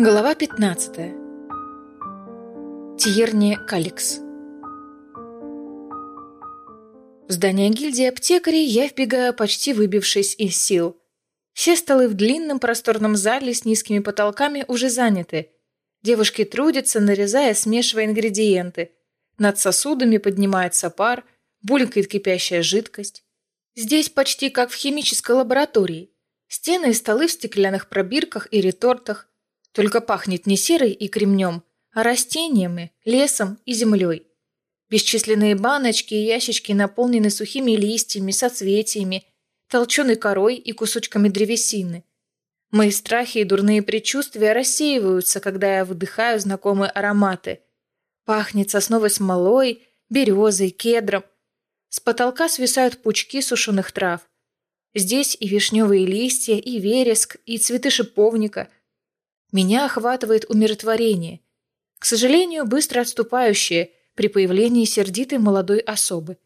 Глава 15. Тьерни Каликс. В здание гильдии аптекарей я вбегаю, почти выбившись из сил. Все столы в длинном просторном зале с низкими потолками уже заняты. Девушки трудятся, нарезая, смешивая ингредиенты. Над сосудами поднимается пар, булькает кипящая жидкость. Здесь почти как в химической лаборатории. Стены и столы в стеклянных пробирках и ретортах, только пахнет не серой и кремнем, а растениями, лесом и землей. Бесчисленные баночки и ящички наполнены сухими листьями, соцветиями, толченой корой и кусочками древесины. Мои страхи и дурные предчувствия рассеиваются, когда я выдыхаю знакомые ароматы. Пахнет сосновой смолой, березой, кедром. С потолка свисают пучки сушеных трав. Здесь и вишневые листья, и вереск, и цветы шиповника – меня охватывает умиротворение, к сожалению, быстро отступающее при появлении сердитой молодой особы.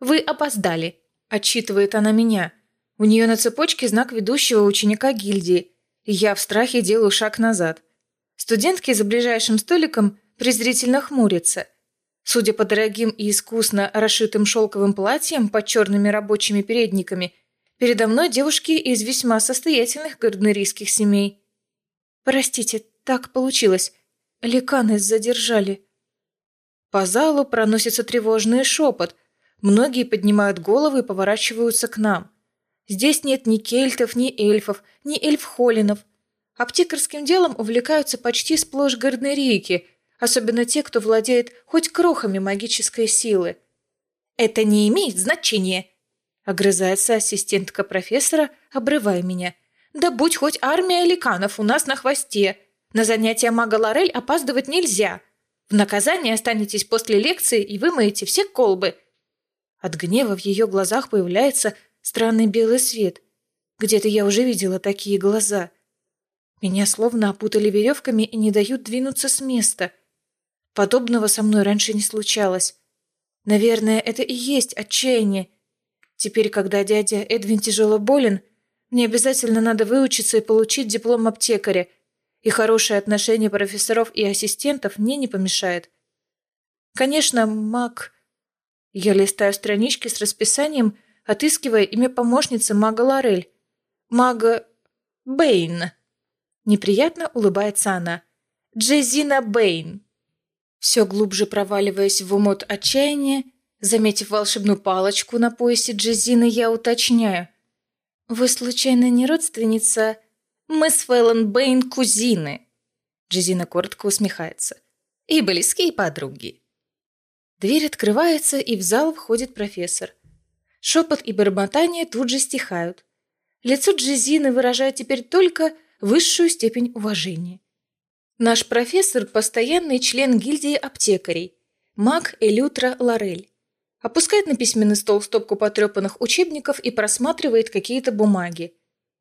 «Вы опоздали», – отчитывает она меня. У нее на цепочке знак ведущего ученика гильдии, я в страхе делаю шаг назад. Студентки за ближайшим столиком презрительно хмурятся. Судя по дорогим и искусно расшитым шелковым платьям под черными рабочими передниками, передо мной девушки из весьма состоятельных гарднерийских семей – «Простите, так получилось. Ликаны задержали». По залу проносится тревожный шепот. Многие поднимают головы и поворачиваются к нам. Здесь нет ни кельтов, ни эльфов, ни эльфхолинов. Аптекарским делом увлекаются почти сплошь гарднерийки, особенно те, кто владеет хоть крохами магической силы. «Это не имеет значения», — огрызается ассистентка профессора, обрывая меня — да будь хоть армия ликанов у нас на хвосте. На занятия мага Лорель опаздывать нельзя. В наказание останетесь после лекции и вымоете все колбы. От гнева в ее глазах появляется странный белый свет. Где-то я уже видела такие глаза. Меня словно опутали веревками и не дают двинуться с места. Подобного со мной раньше не случалось. Наверное, это и есть отчаяние. Теперь, когда дядя Эдвин тяжело болен, мне обязательно надо выучиться и получить диплом аптекаря, и хорошее отношение профессоров и ассистентов мне не помешает. Конечно, маг... Я листаю странички с расписанием, отыскивая имя помощницы мага Лорель. Мага... Бэйн. Неприятно улыбается она. Джезина Бэйн. Все глубже проваливаясь в омут отчаяния, заметив волшебную палочку на поясе Джезины, я уточняю. «Вы, случайно, не родственница?» «Мы с Фэллон Бэйн кузины», — Джезина коротко усмехается. «И близкие подруги». Дверь открывается, и в зал входит профессор. Шепот и бормотание тут же стихают. Лицо Джезины выражает теперь только высшую степень уважения. Наш профессор – постоянный член гильдии аптекарей, маг Элютра Лорель опускает на письменный стол стопку потрепанных учебников и просматривает какие-то бумаги.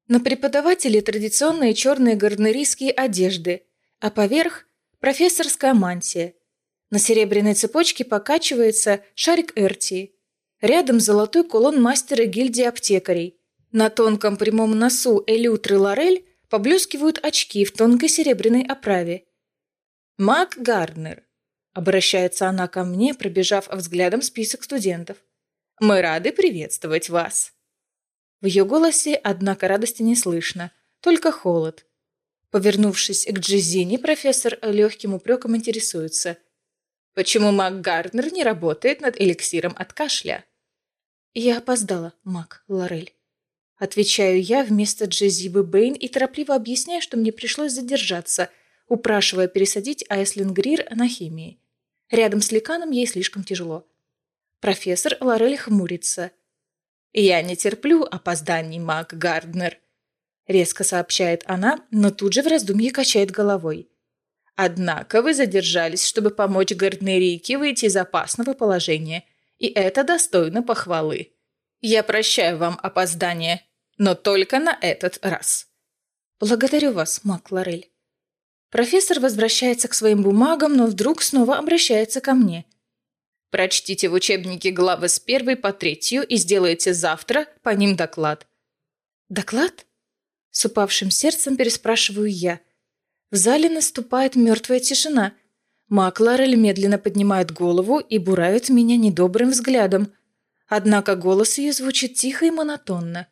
На преподавателе традиционные черные гарнерийские одежды, а поверх – профессорская мантия. На серебряной цепочке покачивается шарик Эртии. Рядом золотой кулон мастера гильдии аптекарей. На тонком прямом носу Элютры Лорель поблескивают очки в тонкой серебряной оправе. Мак Гарднер – Обращается она ко мне, пробежав взглядом список студентов. «Мы рады приветствовать вас!» В ее голосе, однако, радости не слышно, только холод. Повернувшись к Джизине, профессор легким упреком интересуется. «Почему Мак Гарднер не работает над эликсиром от кашля?» «Я опоздала, Мак Лорель». Отвечаю я вместо Джезибы Бэйн и торопливо объясняю, что мне пришлось задержаться, упрашивая пересадить Айслин Грир на химии. Рядом с Ликаном ей слишком тяжело. Профессор Лорель хмурится. «Я не терплю опозданий, маг Гарднер», — резко сообщает она, но тут же в раздумье качает головой. «Однако вы задержались, чтобы помочь Гарднерийке выйти из опасного положения, и это достойно похвалы. Я прощаю вам опоздание, но только на этот раз». «Благодарю вас, маг Лорель». Профессор возвращается к своим бумагам, но вдруг снова обращается ко мне. Прочтите в учебнике главы с первой по третью и сделайте завтра по ним доклад. Доклад? С упавшим сердцем переспрашиваю я. В зале наступает мертвая тишина. Макларель медленно поднимает голову и буравит меня недобрым взглядом. Однако голос ее звучит тихо и монотонно.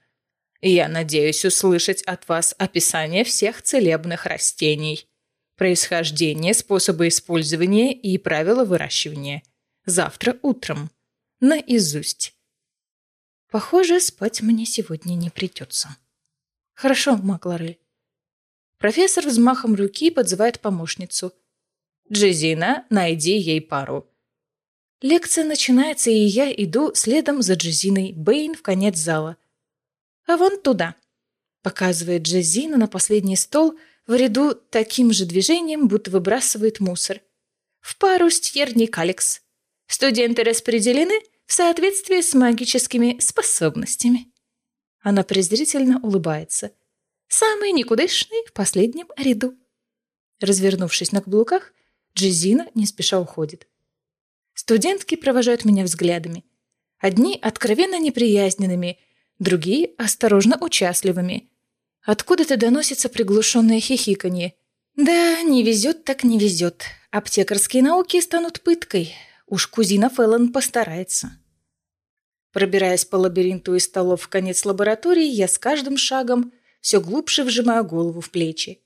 «Я надеюсь услышать от вас описание всех целебных растений, происхождение, способы использования и правила выращивания. Завтра утром. Наизусть». Похоже, спать мне сегодня не придется. Хорошо, Макларель. Профессор взмахом руки подзывает помощницу. Джезина, найди ей пару. Лекция начинается, и я иду следом за Джезиной Бэйн в конец зала. А вон туда. Показывает Джезина на последний стол в ряду таким же движением, будто выбрасывает мусор. В пару с Тьерни Каликс. Студенты распределены в соответствии с магическими способностями. Она презрительно улыбается. Самый никудышный в последнем ряду. Развернувшись на каблуках, Джезина не спеша уходит. Студентки провожают меня взглядами. Одни откровенно неприязненными, другие осторожно участливыми. Откуда-то доносится приглушенное хихиканье. Да, не везет так не везет. Аптекарские науки станут пыткой. Уж кузина Фэллон постарается. Пробираясь по лабиринту из столов в конец лаборатории, я с каждым шагом все глубже вжимаю голову в плечи.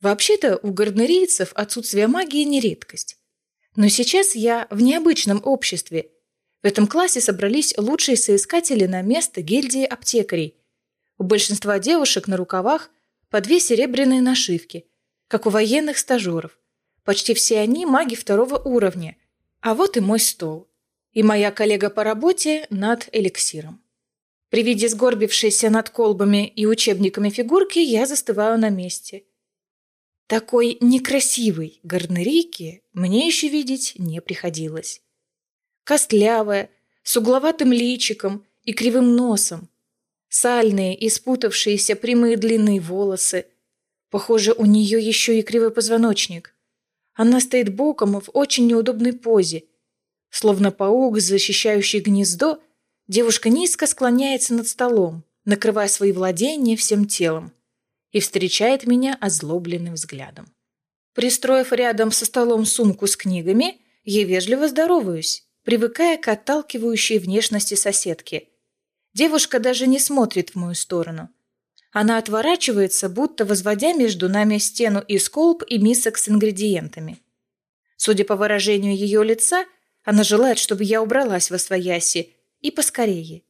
Вообще-то у гарднерийцев отсутствие магии не редкость. Но сейчас я в необычном обществе. В этом классе собрались лучшие соискатели на место гильдии аптекарей. У большинства девушек на рукавах по две серебряные нашивки, как у военных стажеров. Почти все они маги второго уровня – а вот и мой стол. И моя коллега по работе над эликсиром. При виде сгорбившейся над колбами и учебниками фигурки я застываю на месте. Такой некрасивой гарнерийки мне еще видеть не приходилось. Костлявая, с угловатым личиком и кривым носом. Сальные и спутавшиеся прямые длинные волосы. Похоже, у нее еще и кривой позвоночник. Она стоит боком в очень неудобной позе. Словно паук, защищающий гнездо, девушка низко склоняется над столом, накрывая свои владения всем телом, и встречает меня озлобленным взглядом. Пристроив рядом со столом сумку с книгами, я вежливо здороваюсь, привыкая к отталкивающей внешности соседки. Девушка даже не смотрит в мою сторону – она отворачивается, будто возводя между нами стену из колб и мисок с ингредиентами. Судя по выражению ее лица, она желает, чтобы я убралась во свояси, и поскорее.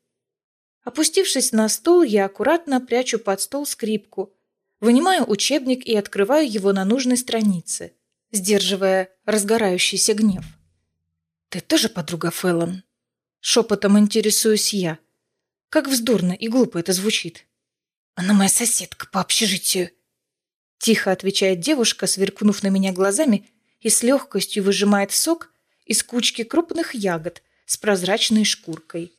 Опустившись на стул, я аккуратно прячу под стол скрипку, вынимаю учебник и открываю его на нужной странице, сдерживая разгорающийся гнев. «Ты тоже подруга Фэллон?» Шепотом интересуюсь я. Как вздорно и глупо это звучит. Она моя соседка по общежитию. Тихо отвечает девушка, сверкнув на меня глазами, и с легкостью выжимает сок из кучки крупных ягод с прозрачной шкуркой.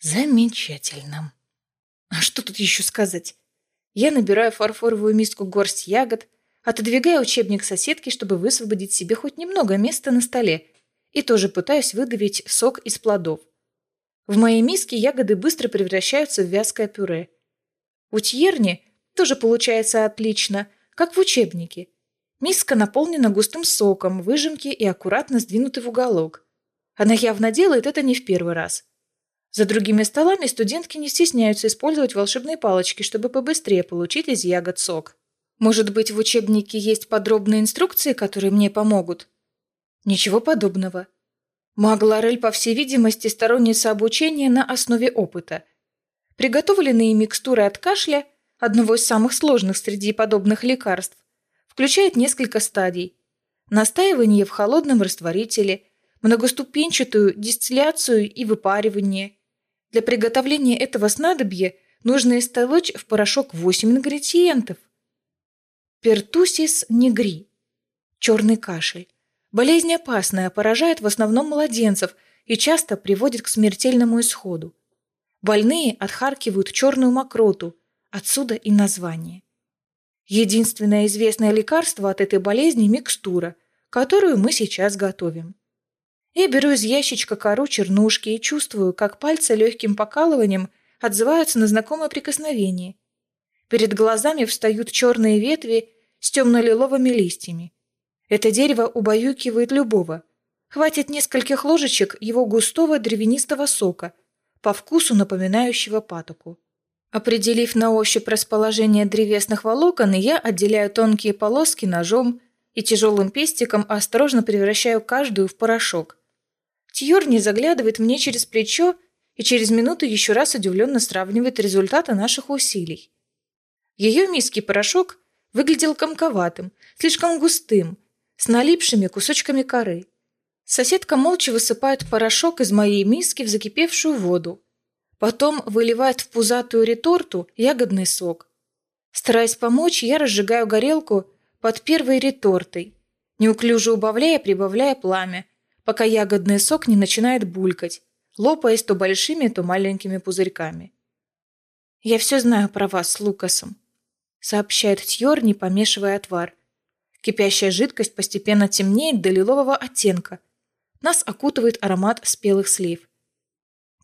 Замечательно. А что тут еще сказать? Я набираю фарфоровую миску горсть ягод, отодвигаю учебник соседки, чтобы высвободить себе хоть немного места на столе, и тоже пытаюсь выдавить сок из плодов. В моей миске ягоды быстро превращаются в вязкое пюре. У Тьерни тоже получается отлично, как в учебнике. Миска наполнена густым соком, выжимки и аккуратно сдвинуты в уголок. Она явно делает это не в первый раз. За другими столами студентки не стесняются использовать волшебные палочки, чтобы побыстрее получить из ягод сок. Может быть, в учебнике есть подробные инструкции, которые мне помогут? Ничего подобного. Магларель, по всей видимости, сторонница обучения на основе опыта – Приготовленные микстуры от кашля, одного из самых сложных среди подобных лекарств, включают несколько стадий. Настаивание в холодном растворителе, многоступенчатую дистилляцию и выпаривание. Для приготовления этого снадобья нужно истолочь в порошок 8 ингредиентов. Пертусис нигри. Черный кашель. Болезнь опасная, поражает в основном младенцев и часто приводит к смертельному исходу. Больные отхаркивают черную мокроту, отсюда и название. Единственное известное лекарство от этой болезни – микстура, которую мы сейчас готовим. Я беру из ящичка кору чернушки и чувствую, как пальцы легким покалыванием отзываются на знакомое прикосновение. Перед глазами встают черные ветви с темно-лиловыми листьями. Это дерево убаюкивает любого. Хватит нескольких ложечек его густого древянистого сока, по вкусу напоминающего патоку. Определив на ощупь расположение древесных волокон, я отделяю тонкие полоски ножом и тяжелым пестиком осторожно превращаю каждую в порошок. Тьюрни заглядывает мне через плечо и через минуту еще раз удивленно сравнивает результаты наших усилий. Ее миске порошок выглядел комковатым, слишком густым, с налипшими кусочками коры. Соседка молча высыпает порошок из моей миски в закипевшую воду. Потом выливает в пузатую реторту ягодный сок. Стараясь помочь, я разжигаю горелку под первой ретортой, неуклюже убавляя прибавляя пламя, пока ягодный сок не начинает булькать, лопаясь то большими, то маленькими пузырьками. «Я все знаю про вас с Лукасом», — сообщает Тьорни, помешивая отвар. Кипящая жидкость постепенно темнеет до лилового оттенка. Нас окутывает аромат спелых слив.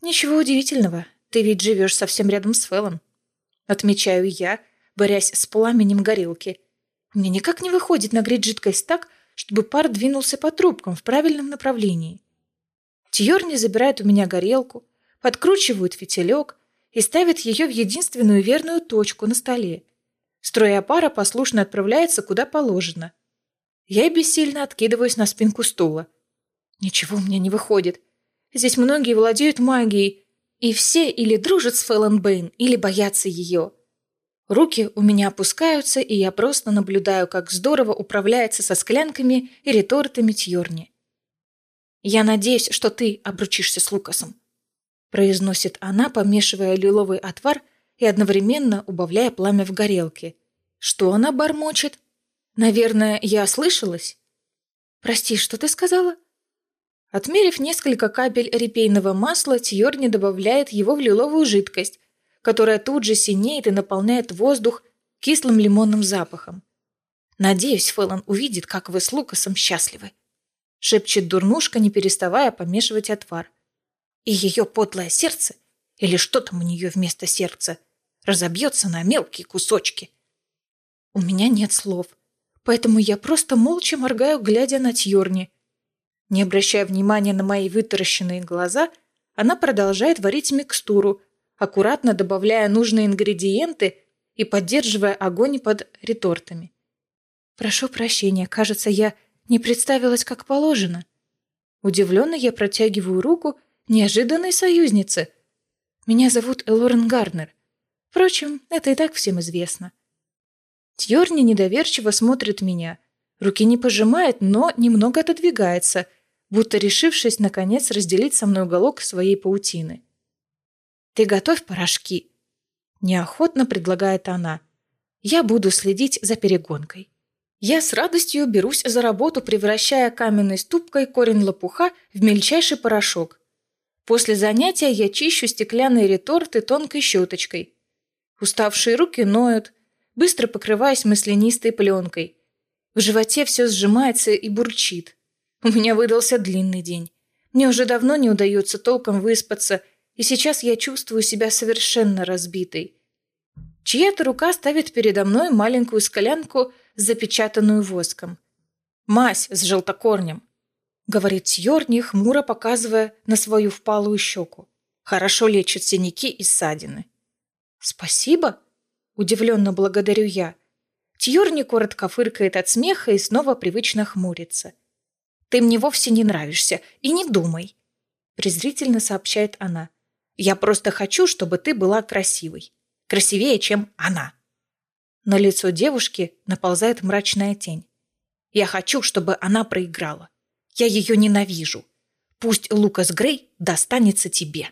«Ничего удивительного, ты ведь живешь совсем рядом с Фэллон», — отмечаю я, борясь с пламенем горелки. Мне никак не выходит нагреть жидкость так, чтобы пар двинулся по трубкам в правильном направлении. Тьорни забирает у меня горелку, подкручивает фитилек и ставит ее в единственную верную точку на столе. Струя пара послушно отправляется куда положено. Я бессильно откидываюсь на спинку стула. Ничего у меня не выходит. Здесь многие владеют магией, и все или дружат с Фэллон Бэйн, или боятся ее. Руки у меня опускаются, и я просто наблюдаю, как здорово управляется со склянками и ретортами Тьорни. «Я надеюсь, что ты обручишься с Лукасом», произносит она, помешивая лиловый отвар и одновременно убавляя пламя в горелке. Что она бормочет? Наверное, я ослышалась? «Прости, что ты сказала?» Отмерив несколько капель репейного масла, Тьорни добавляет его в лиловую жидкость, которая тут же синеет и наполняет воздух кислым лимонным запахом. «Надеюсь, Фэллон увидит, как вы с Лукасом счастливы», — шепчет дурнушка, не переставая помешивать отвар. «И ее подлое сердце, или что там у нее вместо сердца, разобьется на мелкие кусочки». У меня нет слов, поэтому я просто молча моргаю, глядя на Тьорни. Не обращая внимания на мои вытаращенные глаза, она продолжает варить микстуру, аккуратно добавляя нужные ингредиенты и поддерживая огонь под ретортами. «Прошу прощения, кажется, я не представилась как положено». Удивленно я протягиваю руку неожиданной союзнице. «Меня зовут Элорен Гарнер. Впрочем, это и так всем известно». Тьорни недоверчиво смотрит меня. Руки не пожимает, но немного отодвигается, будто решившись, наконец, разделить со мной уголок своей паутины. «Ты готовь порошки?» Неохотно предлагает она. «Я буду следить за перегонкой». Я с радостью берусь за работу, превращая каменной ступкой корень лопуха в мельчайший порошок. После занятия я чищу стеклянные реторты тонкой щеточкой. Уставшие руки ноют, быстро покрываясь маслянистой пленкой. В животе все сжимается и бурчит. У меня выдался длинный день. Мне уже давно не удается толком выспаться и сейчас я чувствую себя совершенно разбитой. Чья-то рука ставит передо мной маленькую склянку, запечатанную воском. «Мазь с желтокорнем», — говорит Тьорни, хмуро показывая на свою впалую щеку. «Хорошо лечит синяки и ссадины». «Спасибо», — удивленно благодарю я. Тьорни коротко фыркает от смеха и снова привычно хмурится. «Ты мне вовсе не нравишься, и не думай», — презрительно сообщает она. Я просто хочу, чтобы ты была красивой. Красивее, чем она. На лицо девушки наползает мрачная тень. Я хочу, чтобы она проиграла. Я ее ненавижу. Пусть Лукас Грей достанется тебе.